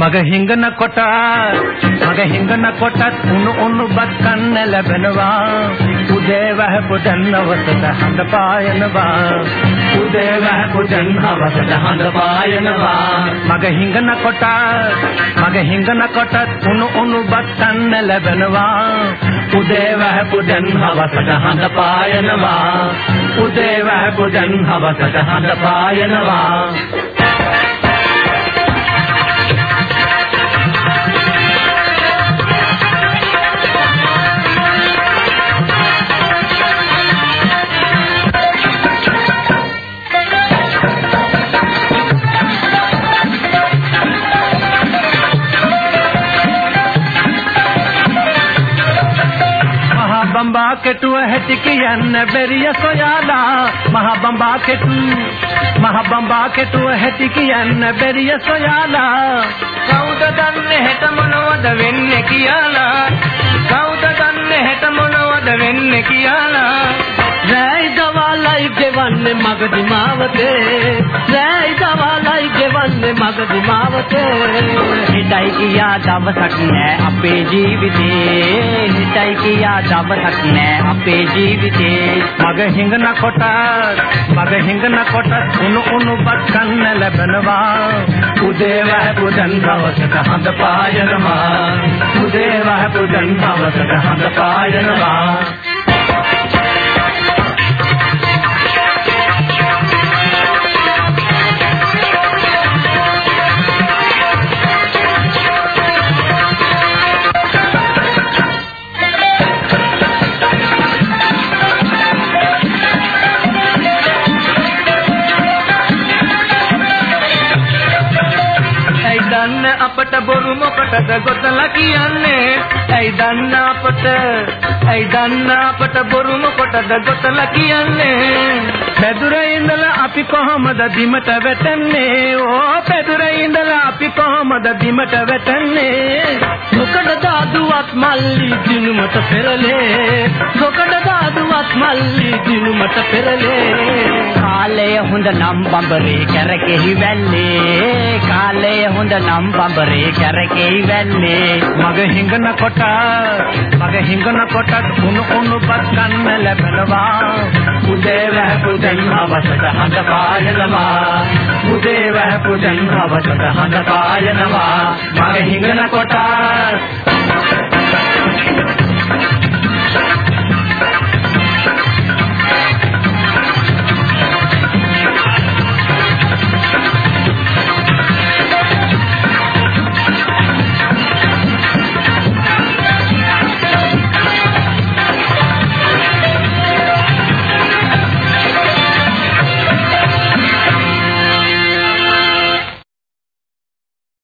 මග හිඟන කොට මග හිඟන කොටත් උණු උණු බත් කන්න ලැබෙනවා. උදේ වහපු දන්නවතට හඳ පායනවා. උදේ වහපු දන්නවතට හඳ පායනවා. මග හිඟන කොට මග හිඟන කොටත් උණු උණු බත් කන්න ලැබෙනවා. උදේ වහපු දන්නවතට හඳ පායනවා. උදේ වහපු දන්නවතට හඳ පායනවා. බඹා කෙටුව හැටි කියන්න බැරිය සොයාලා. මහ බඹා කෙටු මහ බඹා කෙටුව හැටි කියන්න බැරිය සොයාලා. කවුද දන්නේ හෙට මොනවද වෙන්නේ කියලා? කවුද දන්නේ හෙට මොනවද වෙන්නේ කියලා? රැයි දවල්යි ගෙවන්නේ මගදී මාවතේ රැයි දවල්යි ගෙවන්නේ මගදී මාවතේ හිතයි කියා දවසක් නෑ අපේ ජීවිතේ. හිතයි කියා දවසක් නෑ අපේ ජීවිතේ. මග හිඟන කොට මග හිඟන කොට උණු උණු බත් කන්න ලැබෙනවා. උදේ වහපුදන් දවසක හඳ පායනවා. උදේ වහපුදන් දවසක හඳ පායනවා. අපට බොරු මොකටද ගොතලා කියන්නේ? ඇයි දන්න අපට ඇයි දන්න අපට බොරු මොකටද ගොතලා කියන්නේ? පැදුර ඉඳලා අපි කොහමද බිමට වැටෙන්නේ? ඕ පැදුර ඉඳලා අපි කොහමද බිමට වැටෙන්නේ? මොකද දාදුවත් මල්ලි දිනුමට පෙරලේ. මොකද දාදුවත් මල්ලි දිනුමට පෙරලේ. කාලය හොඳ නම් බඹරේ කැරකෙහි වැල්ලේ. කාලය හොඳ නම් බඹරේ කැරකෙහි වැල්ලේ. මග හිඟන කොට මග හිඟන කොට උණු උණු පත් කන්න ලැබෙනවා. උදේ වැහුද පුදන් අවසට හඳ පායනවා. උදේ වැහ පුදන් අවසට හඳ පායනවා. මගේ හිඟන කොට